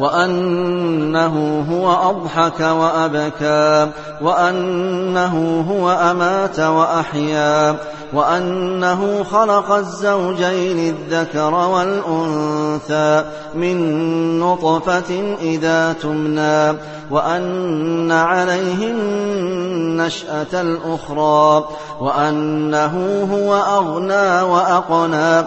وأنه هو أضحك وأبكى وأنه هو أمات وأحيا وأنه خلق الزوجين الذكر والأنثى من نطفة إذا تمنى وأن عليه النشأة الأخرى وأنه هو أغنى وأقنى